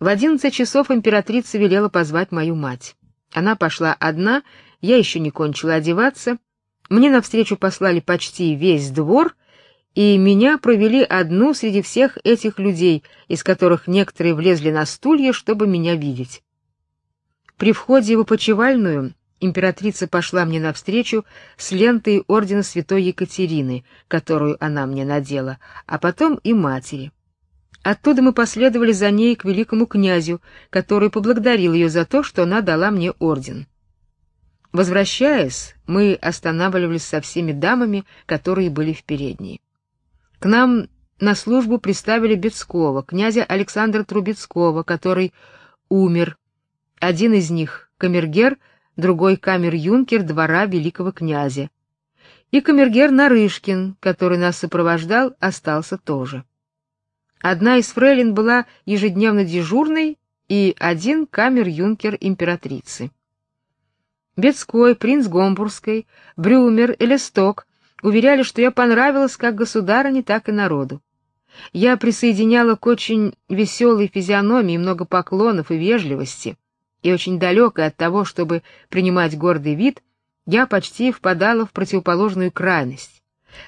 В одиннадцать часов императрица велела позвать мою мать. Она пошла одна, я еще не кончила одеваться. Мне навстречу послали почти весь двор, и меня провели одну среди всех этих людей, из которых некоторые влезли на стулья, чтобы меня видеть. При входе в опочивальную императрица пошла мне навстречу с лентой ордена Святой Екатерины, которую она мне надела, а потом и матери. Оттуда мы последовали за ней к великому князю, который поблагодарил ее за то, что она дала мне орден. Возвращаясь, мы останавливались со всеми дамами, которые были в передней. К нам на службу приставили Бецкого, князя Александра Трубецкого, который умер. Один из них камергер, другой камер-юнкер двора великого князя. И камергер Нарышкин, который нас сопровождал, остался тоже. Одна из фрейлин была ежедневно дежурной, и один камер-юнкер императрицы. Бецкой, принц Гомбургской, Брюмер и Листок уверяли, что я понравилась как государыне, так и народу. Я присоединяла к очень веселой физиономии много поклонов и вежливости, и очень далекой от того, чтобы принимать гордый вид, я почти впадала в противоположную крайность.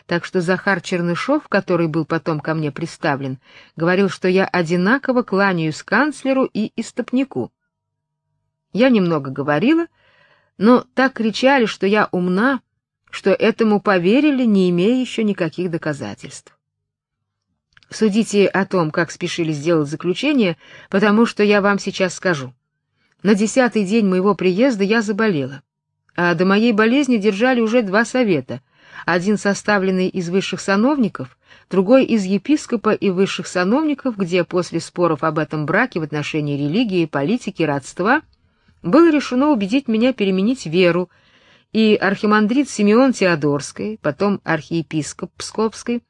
Так что Захар Чернышов, который был потом ко мне представлен, говорил, что я одинаково кланяюсь канцлеру и истопнику. Я немного говорила, но так кричали, что я умна, что этому поверили, не имея еще никаких доказательств. Судите о том, как спешили сделать заключение, потому что я вам сейчас скажу. На десятый день моего приезда я заболела, а до моей болезни держали уже два совета, один составленный из высших сановников, другой из епископа и высших сановников, где после споров об этом браке в отношении религии, политики, родства было решено убедить меня переменить веру и архимандрит Симеон Теодорский, потом архиепископ Псковский,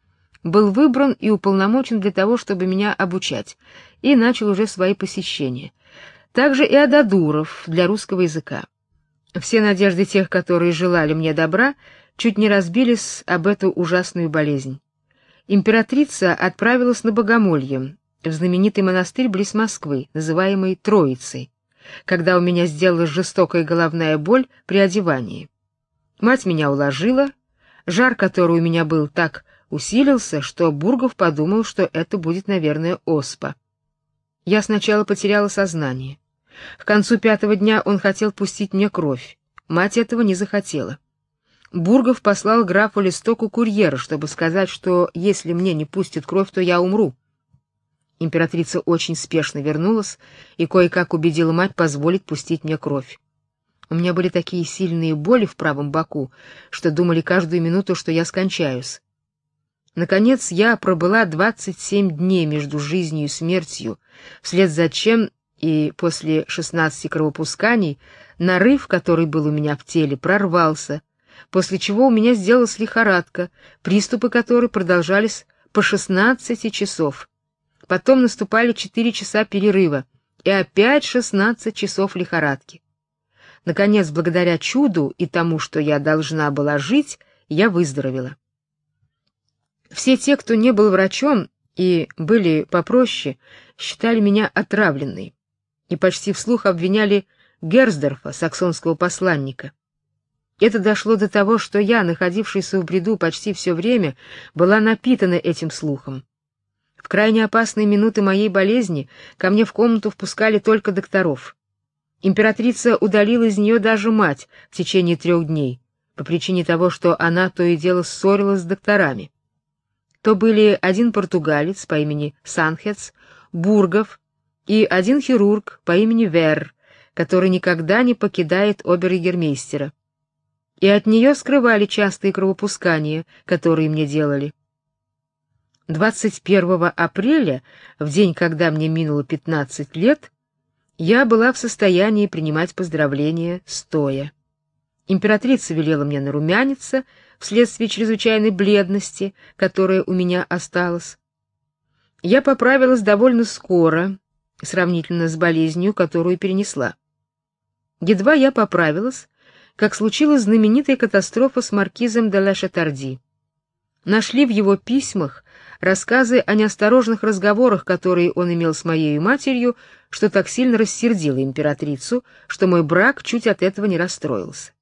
был выбран и уполномочен для того, чтобы меня обучать, и начал уже свои посещения. Также и Ададуров для русского языка. Все надежды тех, которые желали мне добра, чуть не разбились об эту ужасную болезнь. Императрица отправилась на Богомолье, в знаменитый монастырь близ Москвы, называемый Троицей когда у меня сделалась жестокая головная боль при одевании. Мать меня уложила, жар, который у меня был, так усилился, что Бургов подумал, что это будет, наверное, оспа. Я сначала потеряла сознание. К концу пятого дня он хотел пустить мне кровь. Мать этого не захотела. Бургов послал графу Листоку курьера, чтобы сказать, что если мне не пустят кровь, то я умру. Императрица очень спешно вернулась и кое-как убедила мать позволить пустить мне кровь. У меня были такие сильные боли в правом боку, что думали каждую минуту, что я скончаюсь. Наконец я пробыла двадцать семь дней между жизнью и смертью, вслед за чем и после шестнадцати кровопусканий нарыв, который был у меня в теле, прорвался, после чего у меня сделалась лихорадка, приступы которой продолжались по шестнадцати часов. Потом наступали четыре часа перерыва и опять шестнадцать часов лихорадки. Наконец, благодаря чуду и тому, что я должна была жить, я выздоровела. Все те, кто не был врачом и были попроще, считали меня отравленной и почти вслух обвиняли Герсдорфа, саксонского посланника. Это дошло до того, что я, находившаяся в бреду почти все время, была напитана этим слухом. В крайне опасные минуты моей болезни ко мне в комнату впускали только докторов. Императрица удалила из нее даже мать в течение трех дней, по причине того, что она то и дело ссорилась с докторами. То были один португалец по имени Санхец, Бургов и один хирург по имени Вер, который никогда не покидает обер-егермейстера. И от нее скрывали частые кровопускания, которые мне делали. 21 апреля, в день, когда мне минуло 15 лет, я была в состоянии принимать поздравления стоя. Императрица велела мне нарумяниться вследствие чрезвычайной бледности, которая у меня осталась. Я поправилась довольно скоро, сравнительно с болезнью, которую перенесла. Едва я поправилась, как случилась знаменитая катастрофа с маркизом де ла нашли в его письмах рассказы о неосторожных разговорах, которые он имел с моей матерью, что так сильно рассердило императрицу, что мой брак чуть от этого не расстроился.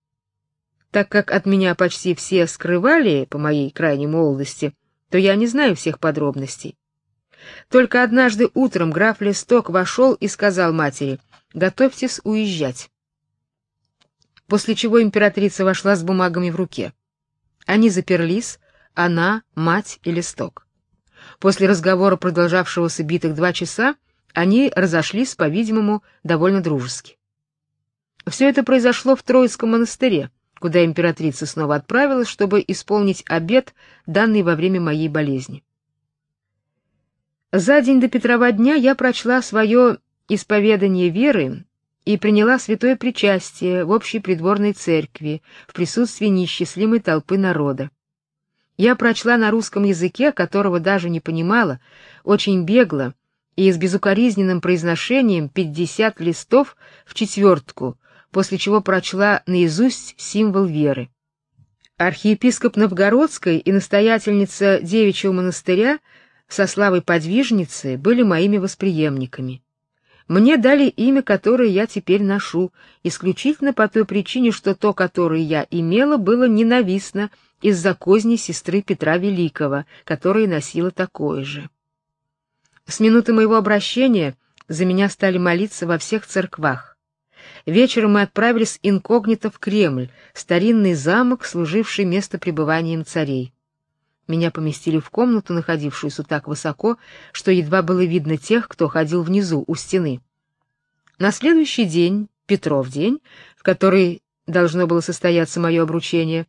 Так как от меня почти все скрывали по моей крайней молодости, то я не знаю всех подробностей. Только однажды утром граф Лесток вошел и сказал матери: "Готовьтесь уезжать". После чего императрица вошла с бумагами в руке. Они заперлись, она, мать и Лесток. После разговора, продолжавшегося битых два часа, они разошлись, по-видимому, довольно дружески. Все это произошло в Троицком монастыре, куда императрица снова отправилась, чтобы исполнить обет, данный во время моей болезни. За день до Петрова дня я прочла свое исповедание веры и приняла святое причастие в общей придворной церкви в присутствии неисчислимой толпы народа. Я прочла на русском языке, которого даже не понимала, очень бегло и с безукоризненным произношением 50 листов в четвертку, после чего прочла наизусть символ веры. Архиепископ Новгородской и настоятельница девичьего монастыря со славой подвижницы были моими восприемниками. Мне дали имя, которое я теперь ношу, исключительно по той причине, что то, которое я имела, было ненавистно из-за козни сестры Петра Великого, которая носила такое же. С минуты моего обращения за меня стали молиться во всех церквах. Вечером мы отправились инкогнито в Кремль, старинный замок, служивший место пребыванием царей. Меня поместили в комнату, находившуюся так высоко, что едва было видно тех, кто ходил внизу у стены. На следующий день, Петров день, в который должно было состояться мое обручение,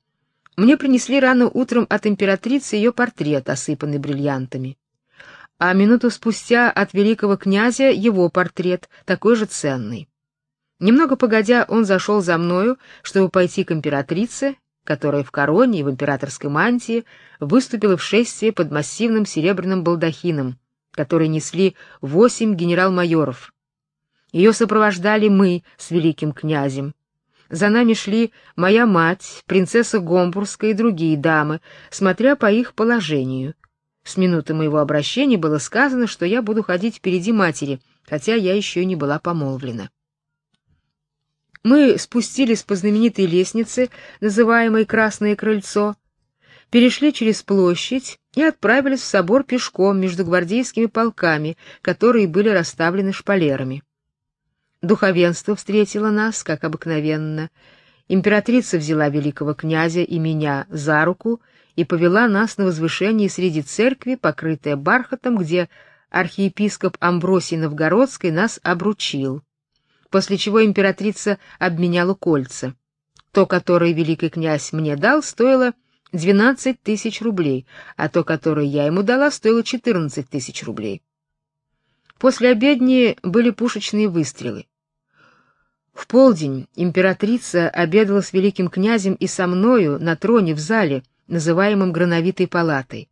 мне принесли рано утром от императрицы ее портрет, осыпанный бриллиантами. А минуту спустя от великого князя его портрет, такой же ценный. Немного погодя, он зашел за мною, чтобы пойти к императрице, которая в короне и в императорской мантии выступила в шествии под массивным серебряным балдахином, который несли восемь генерал-майоров. Ее сопровождали мы с великим князем, за нами шли моя мать, принцесса Гомбургская и другие дамы, смотря по их положению. С минуты моего обращения было сказано, что я буду ходить впереди матери, хотя я еще не была помолвлена. Мы спустились по знаменитой лестнице, называемой Красное крыльцо, перешли через площадь и отправились в собор пешком между гвардейскими полками, которые были расставлены шпалерами. Духовенство встретило нас, как обыкновенно. Императрица взяла великого князя и меня за руку и повела нас на возвышение среди церкви, покрытое бархатом, где архиепископ Амбросий Новгородский нас обручил. После чего императрица обменяла кольца. То, которое великий князь мне дал, стоило двенадцать тысяч рублей, а то, которое я ему дала, стоило четырнадцать тысяч рублей. После обедни были пушечные выстрелы. В полдень императрица обедала с великим князем и со мною на троне в зале, называемом Грановитой палатой.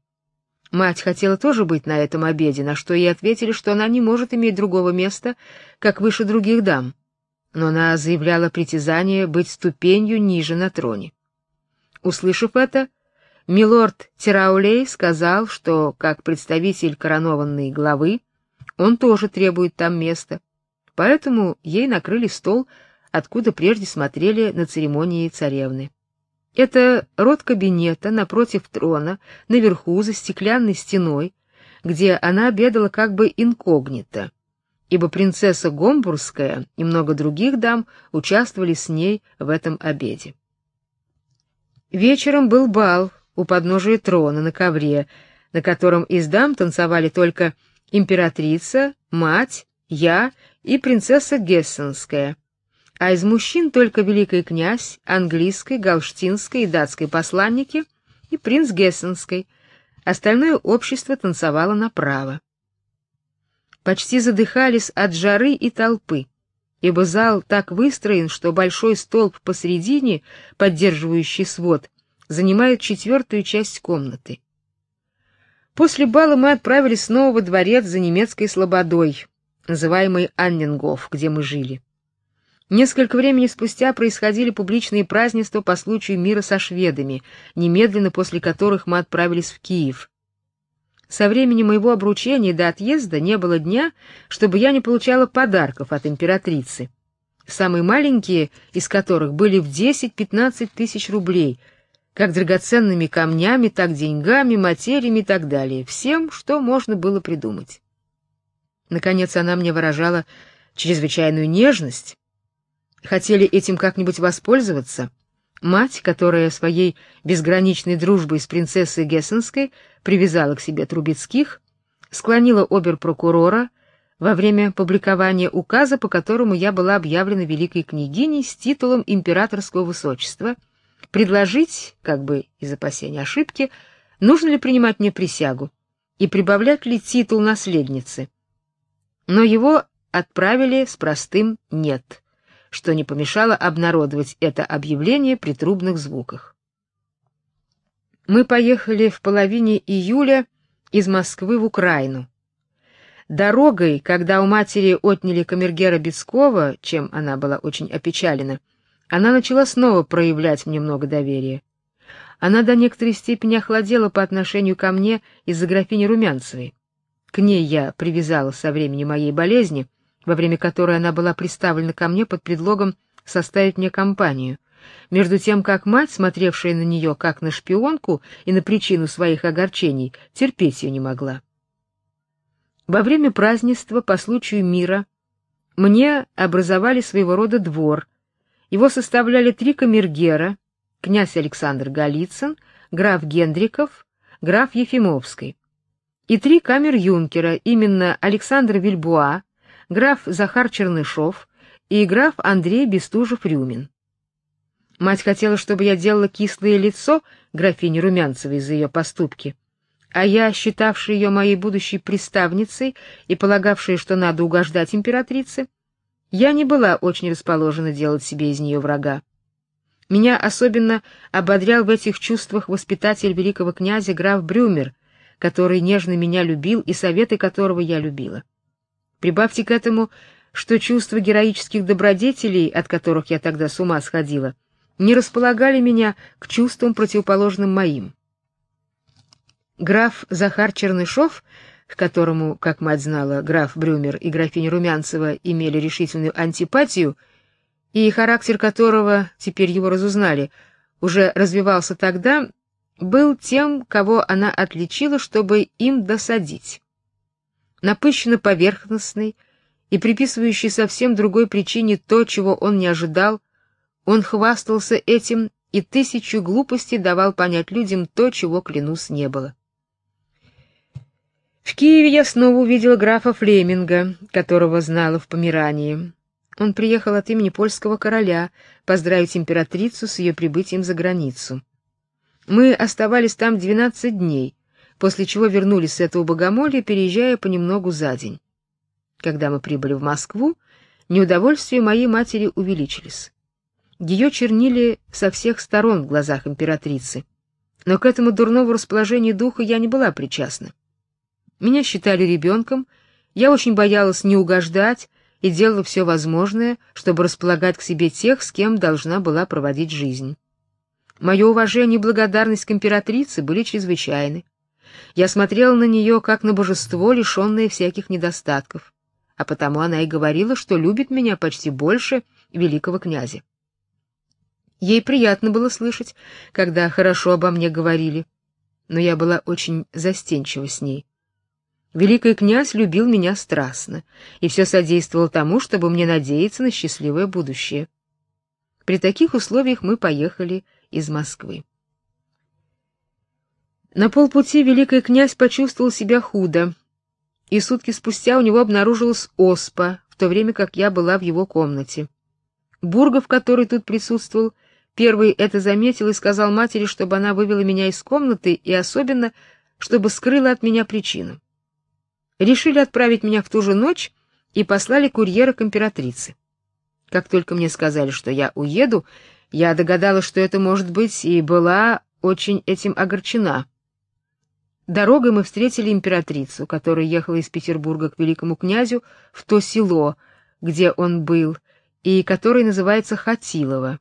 Мать хотела тоже быть на этом обеде, на что ей ответили, что она не может иметь другого места, как выше других дам. Но она заявляла притязание быть ступенью ниже на троне. Услышав это, милорд Тираулей сказал, что как представитель коронованной главы он тоже требует там места. Поэтому ей накрыли стол, откуда прежде смотрели на церемонии царевны. Это рот кабинета напротив трона, наверху за стеклянной стеной, где она обедала как бы инкогнито, ибо принцесса Гомбургская и много других дам участвовали с ней в этом обеде. Вечером был бал у подножия трона на ковре, на котором из дам танцевали только императрица, мать, я и принцесса Гессенская, а из мужчин только великий князь, английский, галштинский и датский посланники и принц Гессенский. Остальное общество танцевало направо. Почти задыхались от жары и толпы, ибо зал так выстроен, что большой столб посредине, поддерживающий свод, занимает четвертую часть комнаты. После бала мы отправились снова во дворец за немецкой слободой, называемый Аннингоф, где мы жили. Несколько времени спустя происходили публичные празднества по случаю мира со шведами, немедленно после которых мы отправились в Киев. Со времени моего обручения до отъезда не было дня, чтобы я не получала подарков от императрицы. Самые маленькие из которых были в 10-15 тысяч рублей, как драгоценными камнями, так деньгами, материями и так далее, всем, что можно было придумать. Наконец она мне выражала чрезвычайную нежность. Хотели этим как-нибудь воспользоваться — Мать, которая своей безграничной дружбой с принцессой Гессенской привязала к себе Трубецких, склонила обер-прокурора во время публикования указа, по которому я была объявлена великой княгиней с титулом императорского высочества, предложить, как бы из опасения ошибки, нужно ли принимать мне присягу и прибавлять ли титул наследницы. Но его отправили с простым «нет» что не помешало обнародовать это объявление при трубных звуках. Мы поехали в половине июля из Москвы в Украину. Дорогой, когда у матери отняли камергера Бецкова, чем она была очень опечалена, она начала снова проявлять мне много доверия. Она до некоторой степени охладела по отношению ко мне из-за графини Румянцевой. К ней я привязалась со времени моей болезни, во время которой она была приставлена ко мне под предлогом составить мне компанию, между тем как мать, смотревшая на нее как на шпионку и на причину своих огорчений, терпеть ее не могла. Во время празднества по случаю мира мне образовали своего рода двор. Его составляли три камергера: князь Александр Голицын, граф Гендриков, граф Ефимовский, и три камер-юнкера, именно Александр Вильбуа, граф Захар Чернышов и граф Андрей Бестужев-Рюмин. Мать хотела, чтобы я делала кислое лицо графине Румянцевой за ее поступки, а я, считавшая ее моей будущей приставницей и полагавшая, что надо угождать императрице, я не была очень расположена делать себе из нее врага. Меня особенно ободрял в этих чувствах воспитатель великого князя граф Брюмер, который нежно меня любил и советы которого я любила. Прибавьте к этому, что чувства героических добродетелей, от которых я тогда с ума сходила, не располагали меня к чувствам противоположным моим. Граф Захар Чернышов, к которому, как мать знала, граф Брюмер и графиня Румянцева имели решительную антипатию, и характер которого, теперь его разузнали, уже развивался тогда, был тем, кого она отличила, чтобы им досадить напыщенно поверхностный и приписывающий совсем другой причине то, чего он не ожидал, он хвастался этим и тысячу глупостей давал понять людям то, чего, клянусь, не было. В Киеве я снова увидела графа Флеминга, которого знала в Померании. Он приехал от имени польского короля поздравить императрицу с ее прибытием за границу. Мы оставались там двенадцать дней, после чего вернулись с этого богомолья, переезжая понемногу за день. Когда мы прибыли в Москву, неудовольствия моей матери увеличились. Ее чернили со всех сторон в глазах императрицы, но к этому дурному расположению духа я не была причастна. Меня считали ребенком, я очень боялась не угождать и делала все возможное, чтобы располагать к себе тех, с кем должна была проводить жизнь. Мое уважение и благодарность к императрице были чрезвычайны. Я смотрела на нее как на божество, лишенное всяких недостатков, а потому она и говорила, что любит меня почти больше великого князя. Ей приятно было слышать, когда хорошо обо мне говорили, но я была очень застенчива с ней. Великий князь любил меня страстно и все содействовал тому, чтобы мне надеяться на счастливое будущее. При таких условиях мы поехали из Москвы. На полпути великий князь почувствовал себя худо, и сутки спустя у него обнаружилась оспа, в то время как я была в его комнате. Бургов, который тут присутствовал, первый это заметил и сказал матери, чтобы она вывела меня из комнаты и особенно, чтобы скрыла от меня причину. Решили отправить меня в ту же ночь и послали курьера к императрице. Как только мне сказали, что я уеду, я догадалась, что это может быть, и была очень этим огорчена. Дорогой мы встретили императрицу, которая ехала из Петербурга к великому князю в то село, где он был, и который называется Хатилова.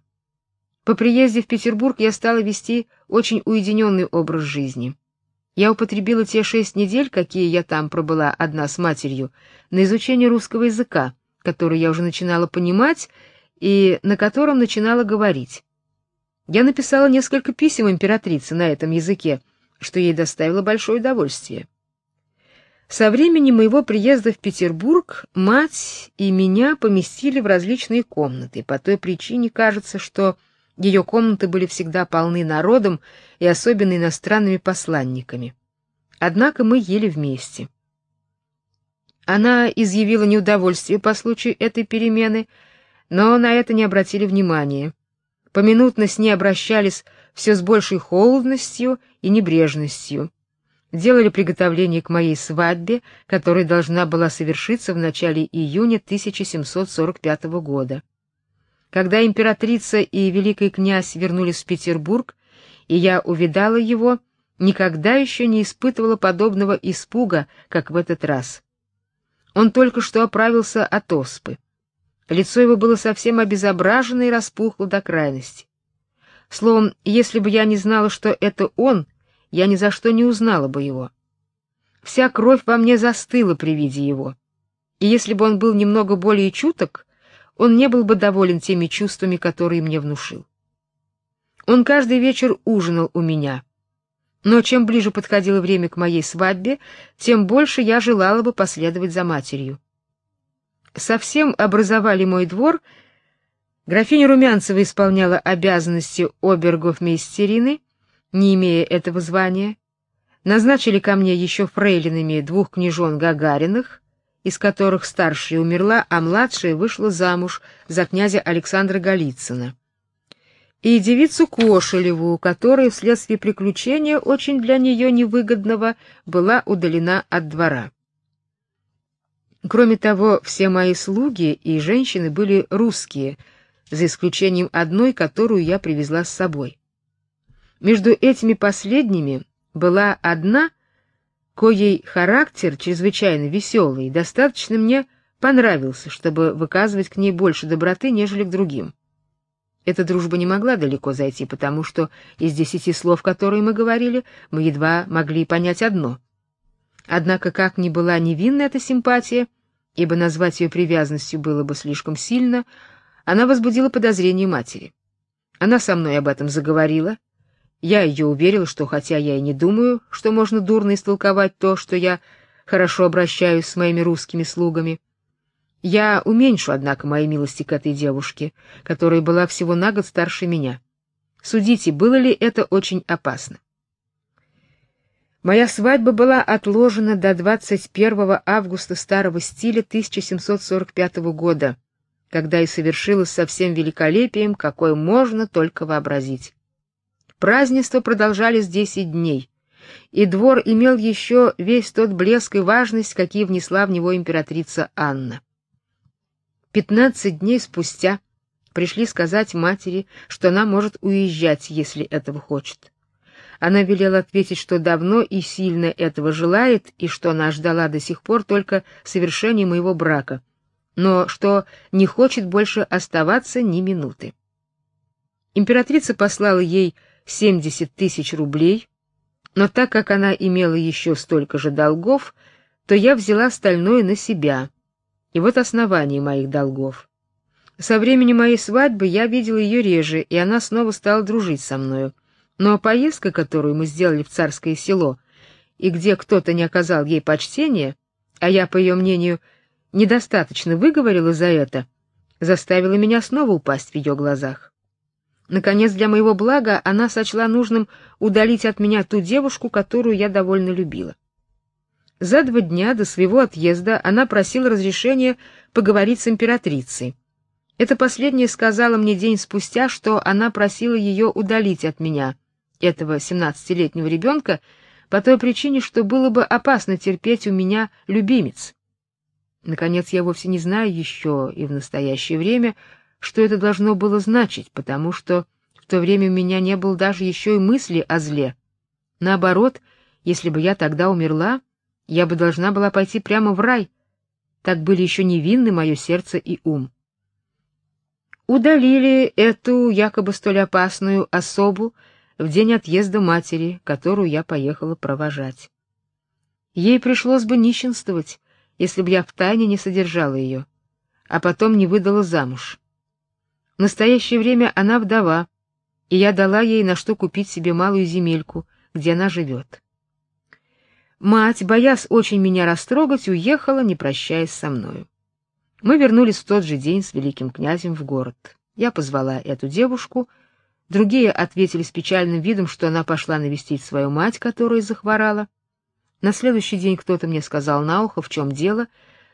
По приезде в Петербург я стала вести очень уединенный образ жизни. Я употребила те шесть недель, какие я там пробыла одна с матерью, на изучение русского языка, который я уже начинала понимать и на котором начинала говорить. Я написала несколько писем императрице на этом языке, что ей доставило большое удовольствие. Со времени моего приезда в Петербург мать и меня поместили в различные комнаты. По той причине кажется, что ее комнаты были всегда полны народом и особенно иностранными посланниками. Однако мы ели вместе. Она изъявила неудовольствие по случаю этой перемены, но на это не обратили внимания. Поминутно с ней обращались все с большей холодностью и небрежностью делали приготовления к моей свадьбе, которая должна была совершиться в начале июня 1745 года. Когда императрица и великий князь вернулись в Петербург, и я увидала его, никогда еще не испытывала подобного испуга, как в этот раз. Он только что оправился от оспы. Лицо его было совсем обезображено и распухло до крайности. Словом, если бы я не знала, что это он, я ни за что не узнала бы его. Вся кровь во мне застыла при виде его. И если бы он был немного более чуток, он не был бы доволен теми чувствами, которые мне внушил. Он каждый вечер ужинал у меня. Но чем ближе подходило время к моей свадьбе, тем больше я желала бы последовать за матерью. Совсем образовали мой двор. Графиня Румянцева исполняла обязанности обергофмейстерины, не имея этого звания, назначили ко мне еще фрейлинами двух княжон Гагариных, из которых старшая умерла, а младшая вышла замуж за князя Александра Голицына. И девицу Кошелеву, которая вследствие приключения очень для нее невыгодного была удалена от двора. Кроме того, все мои слуги и женщины были русские, за исключением одной, которую я привезла с собой. Между этими последними была одна, коей характер чрезвычайно веселый, достаточно мне понравился, чтобы выказывать к ней больше доброты, нежели к другим. Эта дружба не могла далеко зайти, потому что из десяти слов, которые мы говорили, мы едва могли понять одно. Однако, как ни была невинна эта симпатия, ибо назвать ее привязанностью было бы слишком сильно, она возбудила подозрение матери. Она со мной об этом заговорила, я ее уверил, что хотя я и не думаю, что можно дурно истолковать то, что я хорошо обращаюсь с моими русскими слугами, я уменьшу, однако, мои милости к этой девушке, которая была всего на год старше меня. Судите, было ли это очень опасно. Моя свадьба была отложена до 21 августа старого стиля 1745 года, когда и совершилась со всем великолепием, какое можно только вообразить. Празднества продолжались десять дней, и двор имел еще весь тот блеск и важность, какие внесла в него императрица Анна. Пятнадцать дней спустя пришли сказать матери, что она может уезжать, если этого хочет. Она велела ответить, что давно и сильно этого желает, и что она ждала до сих пор только совершения моего брака, но что не хочет больше оставаться ни минуты. Императрица послала ей 70 тысяч рублей, но так как она имела еще столько же долгов, то я взяла остальное на себя. И вот основание моих долгов. Со времени моей свадьбы я видела ее реже, и она снова стала дружить со мною. Но поездка, которую мы сделали в царское село, и где кто-то не оказал ей почтения, а я, по ее мнению, недостаточно выговорила за это, заставила меня снова упасть в ее глазах. Наконец, для моего блага она сочла нужным удалить от меня ту девушку, которую я довольно любила. За два дня до своего отъезда она просила разрешения поговорить с императрицей. Это последнее сказала мне день спустя, что она просила ее удалить от меня, этого семнадцатилетнего ребенка, по той причине, что было бы опасно терпеть у меня любимец. Наконец, я вовсе не знаю еще и в настоящее время, что это должно было значить, потому что в то время у меня не было даже еще и мысли о зле. Наоборот, если бы я тогда умерла, я бы должна была пойти прямо в рай. Так были еще невинны мое сердце и ум. удалили эту якобы столь опасную особу в день отъезда матери, которую я поехала провожать. Ей пришлось бы нищенствовать, если бы я втайне не содержала ее, а потом не выдала замуж. В настоящее время она вдова, и я дала ей на что купить себе малую земельку, где она живет. Мать, боясь очень меня растрогать, уехала, не прощаясь со мною. Мы вернулись в тот же день с великим князем в город. Я позвала эту девушку, другие ответили с печальным видом, что она пошла навестить свою мать, которая захворала. На следующий день кто-то мне сказал на ухо, в чем дело,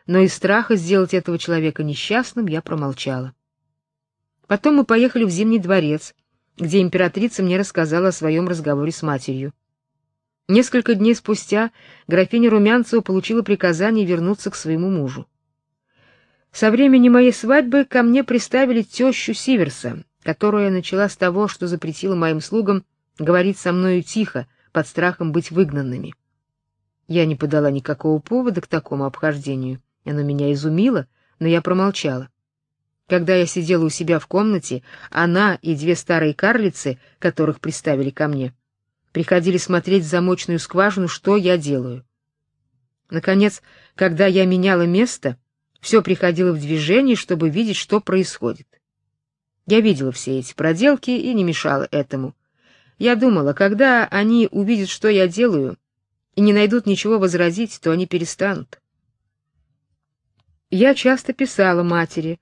но из страха сделать этого человека несчастным я промолчала. Потом мы поехали в Зимний дворец, где императрица мне рассказала о своем разговоре с матерью. Несколько дней спустя графиня Румянцева получила приказание вернуться к своему мужу. Со времени моей свадьбы ко мне приставили тещу Сиверса, которая начала с того, что запретила моим слугам говорить со мною тихо, под страхом быть выгнанными. Я не подала никакого повода к такому обхождению. Оно меня изумило, но я промолчала. Когда я сидела у себя в комнате, она и две старые карлицы, которых приставили ко мне, приходили смотреть в замочную скважину, что я делаю. Наконец, когда я меняла место, все приходило в движение, чтобы видеть, что происходит. Я видела все эти проделки и не мешала этому. Я думала, когда они увидят, что я делаю, и не найдут ничего возразить, то они перестанут. Я часто писала матери.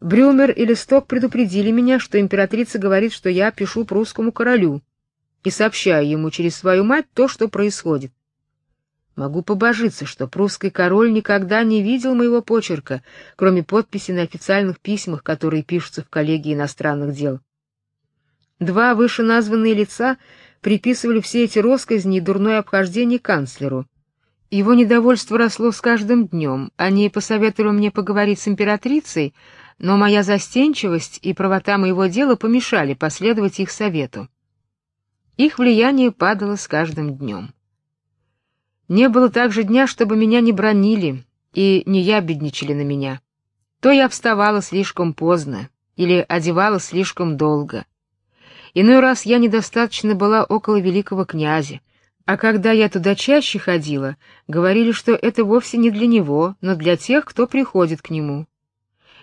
Брюмер и Листок предупредили меня, что императрица говорит, что я пишу прусскому королю и сообщаю ему через свою мать то, что происходит. Могу побожиться, что прусский король никогда не видел моего почерка, кроме подписи на официальных письмах, которые пишутся в коллегии иностранных дел. Два вышеназванные лица приписывали все эти россказни и дурное обхождение канцлеру. Его недовольство росло с каждым днем. Они посоветовали мне поговорить с императрицей, но моя застенчивость и правота моего дела помешали последовать их совету. Их влияние падало с каждым днем. Не было также дня, чтобы меня не бронили и не ябедничали на меня. То я вставала слишком поздно или одевала слишком долго. Иной раз я недостаточно была около великого князя, а когда я туда чаще ходила, говорили, что это вовсе не для него, но для тех, кто приходит к нему.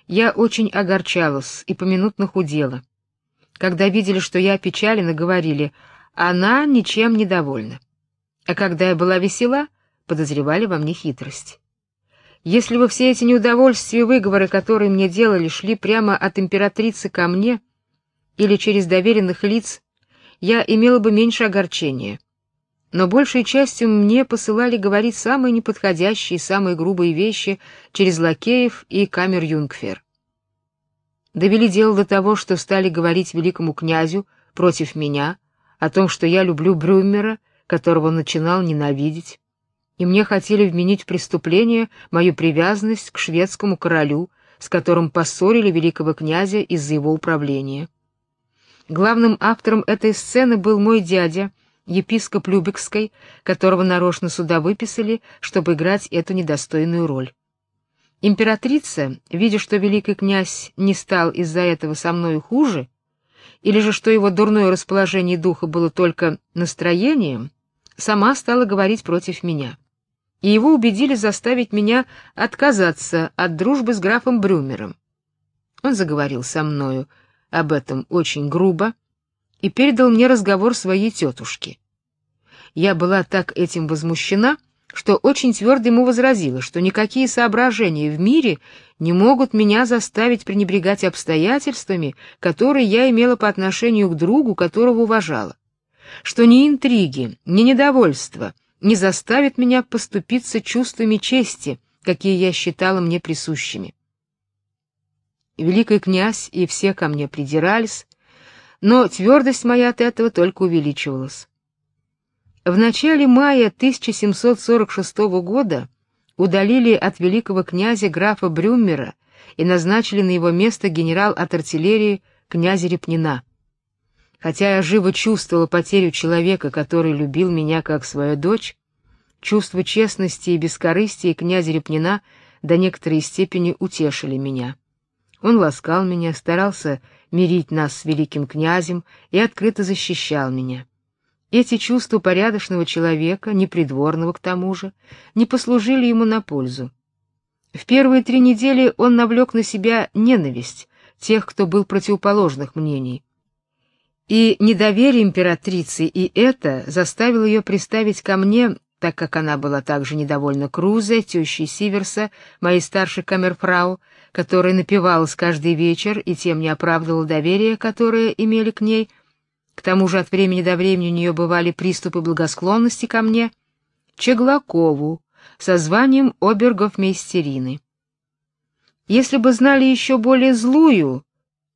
Я очень огорчалась и поминутно худела. Когда видели, что я опечалена, говорили: "Она ничем не довольна". А когда я была весела, подозревали во мне хитрость. Если бы все эти неудовольствия и выговоры, которые мне делали, шли прямо от императрицы ко мне или через доверенных лиц, я имела бы меньше огорчения. Но большей частью мне посылали говорить самые неподходящие, самые грубые вещи через лакеев и камер-юнгфер. Довели дело до того, что стали говорить великому князю против меня о том, что я люблю Брюмера которого начинал ненавидеть, и мне хотели вменить в преступление мою привязанность к шведскому королю, с которым поссорили великого князя из-за его управления. Главным автором этой сцены был мой дядя, епископ Любекской, которого нарочно сюда выписали, чтобы играть эту недостойную роль. Императрица, видя, что великий князь не стал из-за этого со мною хуже, или же что его дурное расположение духа было только настроением, сама стала говорить против меня. И его убедили заставить меня отказаться от дружбы с графом Брюмером. Он заговорил со мною об этом очень грубо и передал мне разговор своей тетушки. Я была так этим возмущена, что очень твердо ему возразила, что никакие соображения в мире не могут меня заставить пренебрегать обстоятельствами, которые я имела по отношению к другу, которого уважала, что ни интриги, ни недовольство не заставят меня поступиться чувствами чести, какие я считала мне присущими. Великий князь и все ко мне придирались, но твердость моя от этого только увеличивалась. В начале мая 1746 года удалили от великого князя графа Брюммера и назначили на его место генерал от артиллерии князя Репнина. Хотя я живо чувствовала потерю человека, который любил меня как свою дочь, чувство честности и бескорыстия князя Репнина до некоторой степени утешили меня. Он ласкал меня, старался мирить нас с великим князем и открыто защищал меня. Эти чувства порядочного человека, непридворного к тому же, не послужили ему на пользу. В первые три недели он навлек на себя ненависть тех, кто был противоположных мнений. И недоверие императрицы и это заставило ее приставить ко мне, так как она была также недовольна Крузе, тещей Сиверса, моей старшей камерфрау, которая напивалась каждый вечер и тем не оправдывала доверие, которое имели к ней. К тому же от времени до времени у нее бывали приступы благосклонности ко мне, Чеглакову, со званием обергофмейстерины. Если бы знали еще более злую,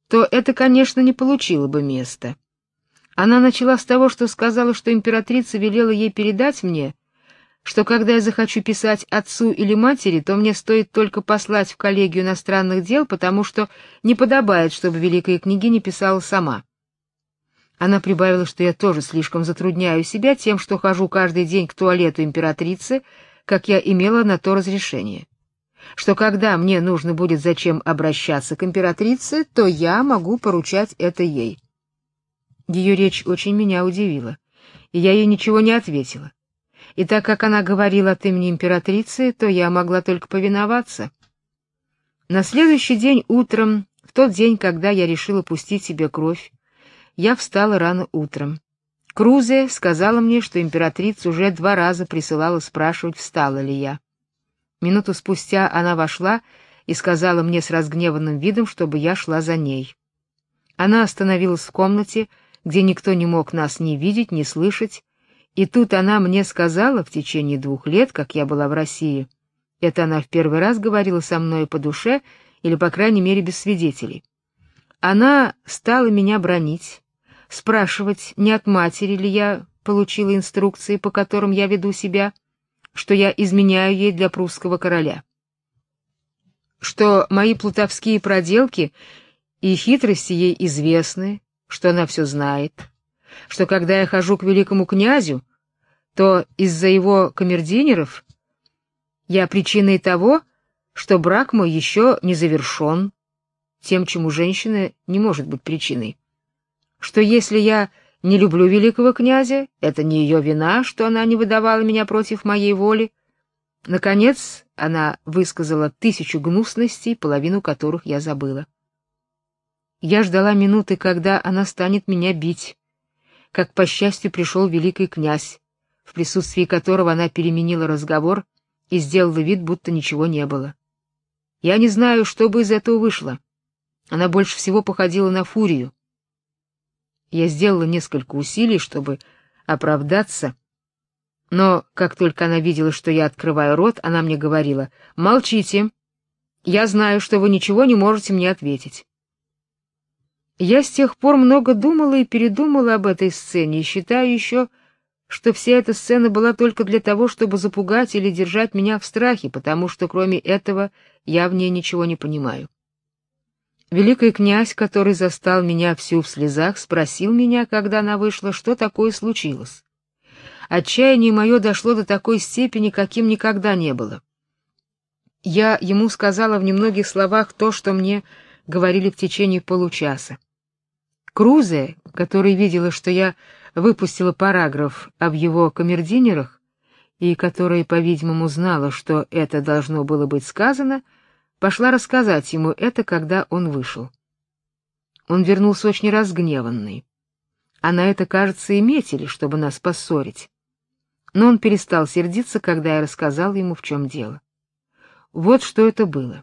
то это, конечно, не получило бы места. Она начала с того, что сказала, что императрица велела ей передать мне, что когда я захочу писать отцу или матери, то мне стоит только послать в коллегию иностранных дел, потому что не подобает, чтобы великая княгиня писала сама. Она прибавила, что я тоже слишком затрудняю себя тем, что хожу каждый день к туалету императрицы, как я имела на то разрешение. Что когда мне нужно будет зачем обращаться к императрице, то я могу поручать это ей. Ее речь очень меня удивила, и я ей ничего не ответила. И так как она говорила от имени императрицы, то я могла только повиноваться. На следующий день утром, в тот день, когда я решила пустить себе кровь, я встала рано утром. Крузе сказала мне, что императрица уже два раза присылала спрашивать, встала ли я. Минуту спустя она вошла и сказала мне с разгневанным видом, чтобы я шла за ней. Она остановилась в комнате, где никто не мог нас ни видеть, ни слышать, и тут она мне сказала в течение двух лет, как я была в России, это она в первый раз говорила со мной по душе, или, по крайней мере, без свидетелей. Она стала меня бронить, спрашивать, не от матери ли я получила инструкции, по которым я веду себя, что я изменяю ей для прусского короля. Что мои плутовские проделки и хитрости ей известны, что она все знает, что когда я хожу к великому князю, то из-за его камердинеров я причиной того, что брак мой еще не завершен, тем, чему женщина не может быть причиной что если я не люблю великого князя, это не ее вина, что она не выдавала меня против моей воли. Наконец, она высказала тысячу гнусностей, половину которых я забыла. Я ждала минуты, когда она станет меня бить. Как по счастью пришел великий князь, в присутствии которого она переменила разговор и сделала вид, будто ничего не было. Я не знаю, что бы из этого вышло. Она больше всего походила на фурию. Я сделала несколько усилий, чтобы оправдаться, но как только она видела, что я открываю рот, она мне говорила: "Молчите. Я знаю, что вы ничего не можете мне ответить". Я с тех пор много думала и передумала об этой сцене, и считаю еще, что вся эта сцена была только для того, чтобы запугать или держать меня в страхе, потому что кроме этого я в ней ничего не понимаю. Великий князь, который застал меня всю в слезах, спросил меня, когда она вышла, что такое случилось. Отчаяние мое дошло до такой степени, каким никогда не было. Я ему сказала в немногих словах то, что мне говорили в течение получаса. Крузе, который видела, что я выпустила параграф об его камердинерах, и которая, по-видимому, знала, что это должно было быть сказано, — пошла рассказать ему это, когда он вышел. Он вернулся очень разгневанный. А на это, кажется, и метили, чтобы нас поссорить. Но он перестал сердиться, когда я рассказал ему, в чем дело. Вот что это было.